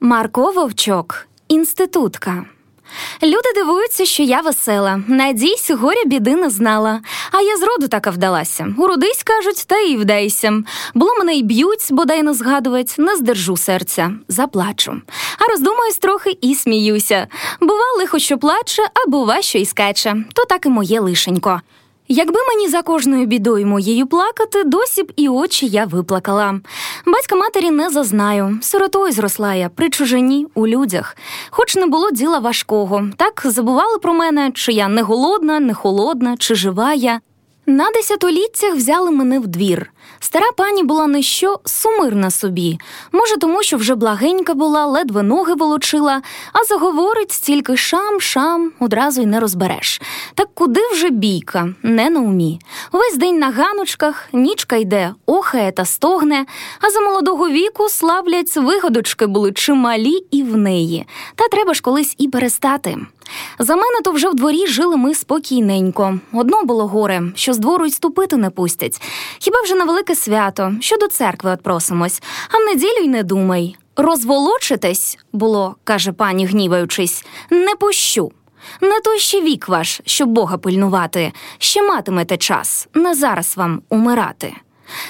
Марко Вовчок, інститутка. Люди дивуються, що я весела. Надійсь, горя біди не знала. А я зроду така вдалася. Уродись, кажуть, та і вдайся. Було мене й б'ють, бодай не згадувать, не здержу серця, заплачу. А роздумаюсь трохи і сміюся. Бува, лихо, що плаче, а бува, що й скаче. То так і моє лишенько. Якби мені за кожною бідою моєю плакати, досі б і очі я виплакала. Батька матері не зазнаю, сиротою зросла я при чужині у людях, хоч не було діла важкого. Так забували про мене, чи я не голодна, не холодна, чи жива я. На десятоліттях взяли мене в двір. Стара пані була не що сумирна собі. Може, тому що вже благенька була, ледве ноги волочила, а заговорить стільки шам, шам, одразу й не розбереш. Так куди вже бійка, не на умі. Увесь день на ганочках, нічка йде, охає та стогне, а за молодого віку славлять вигодочки були чималі і в неї. Та треба ж колись і перестати. За мене то вже в дворі жили ми спокійненько. Одно було горе, що з двору й ступити не пустять. Хіба вже на велике свято, що до церкви отпросимось, а в неділю й не думай. Розволочитесь, було, каже пані, гніваючись, не пущу. Не той ще вік ваш, щоб Бога пильнувати, ще матимете час, не зараз вам умирати.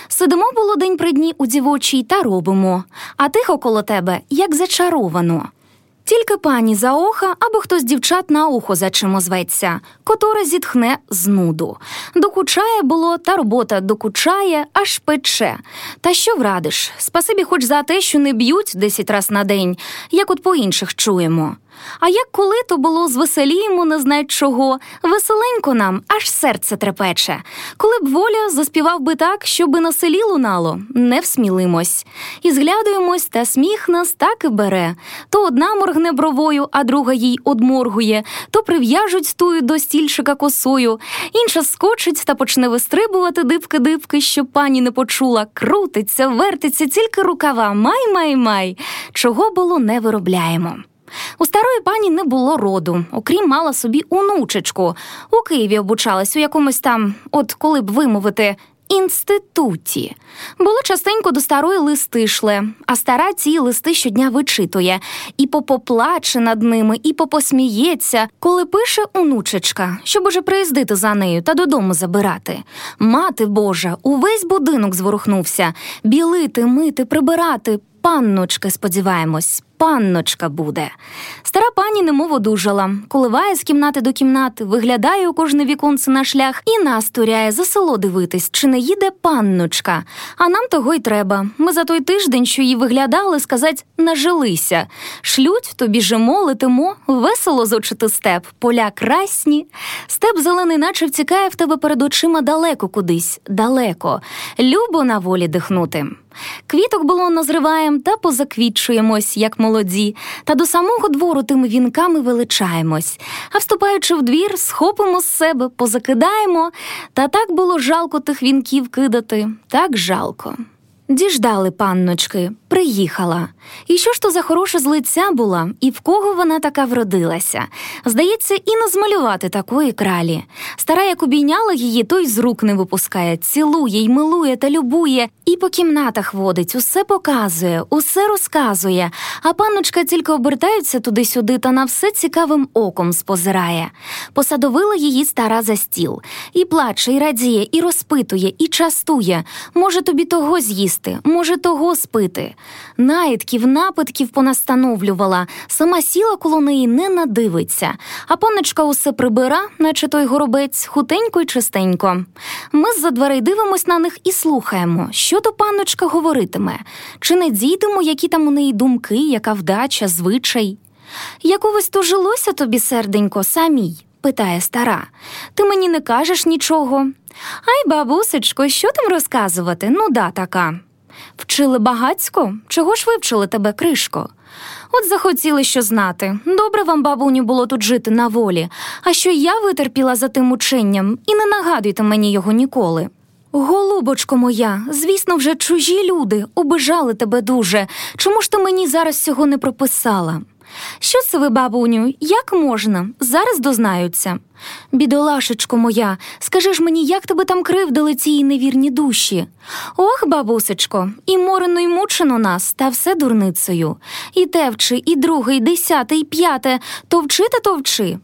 Сидимо було день при дні у дівочій та робимо, а тихо коло тебе, як зачаровано. Тільки пані за оха або хтось дівчат на ухо зачимо зветься, котора зітхне з нуду. Докучає було, та робота докучає, аж пече. Та що врадиш? Спасибі, хоч за те, що не б'ють десять раз на день, як от по інших чуємо. А як коли то було звеселіємо, не знать чого, веселенько нам, аж серце трепече. Коли б воля заспівав би так, щоби на селі лунало, не всмілимось. І зглядуємось, та сміх нас так і бере. То одна моргне бровою, а друга їй одморгує, то прив'яжуть тую до стільчика косою, інша скочить та почне вистрибувати дибки-дибки, щоб пані не почула, крутиться, вертиться, тільки рукава, май-май-май. Чого було, не виробляємо. У старої пані не було роду, окрім мала собі онучечку. У Києві обучалась у якомусь там, от коли б вимовити. Інституті було частенько до старої листи шле, а стара ці листи щодня вичитує і попоплаче над ними, і попосміється, коли пише онучечка, щоб уже приїздити за нею та додому забирати. Мати Божа, увесь будинок зворухнувся білити, мити, прибирати. Панночки, сподіваємось, панночка буде. Стара пані немов одужала, коливає з кімнати до кімнати, виглядає у кожне віконце на шлях і нас туряє за село дивитись, чи не їде панночка. А нам того й треба. Ми за той тиждень, що її виглядали, сказать, нажилися. Шлють, то біжимо, летимо, весело зочити степ, поля красні. Степ зелений, наче втікає в тебе перед очима далеко кудись, далеко. Любо на волі дихнути. Квіток було назриваєм та позаквітчуємось, як молоді, та до самого двору тими вінками величаємось, а вступаючи в двір, схопимо з себе, позакидаємо, та так було жалко тих вінків кидати, так жалко. Діждали панночки, приїхала. І що ж то за хороша злиця була, і в кого вона така вродилася? Здається, і не змалювати такої кралі. Стара, як обійняла її, той з рук не випускає, цілує й милує та любує, і по кімнатах водить, усе показує, усе розказує. А панночка тільки обертається туди-сюди та на все цікавим оком спозирає. Посадовила її стара за стіл, і плаче, і радіє, і розпитує, і частує. Може, тобі того з'їсти, може, того спити. Наїдків, напитків понастановлювала, сама сіла коло неї не надивиться, а панночка усе прибира, наче той горобець, хутенько й чистенько. Ми з за дверей дивимось на них і слухаємо, що то панночка говоритиме, чи не дійдемо, які там у неї думки, яка вдача, звичай. Яковось то жилося тобі, серденько, самій? питає стара. Ти мені не кажеш нічого. Ай, бабусечко, що там розказувати? Ну да, така. Вчили багацько? Чого ж вивчили тебе, кришко? От захотіли що знати. Добре вам, бабуню, було тут жити на волі, а що я витерпіла за тим ученням, і не нагадуйте мені його ніколи. Голубочко моя, звісно, вже чужі люди обижали тебе дуже. Чому ж ти мені зараз цього не прописала? Що це ви, бабуню, як можна? Зараз дознаються. Бідолашечко моя, скажи ж мені, як тебе там кривдили ці невірні душі? Ох, бабусечко, і морено, й мучено нас, та все дурницею. І те і друге, і десяте, і п'яте, товчи та товчи.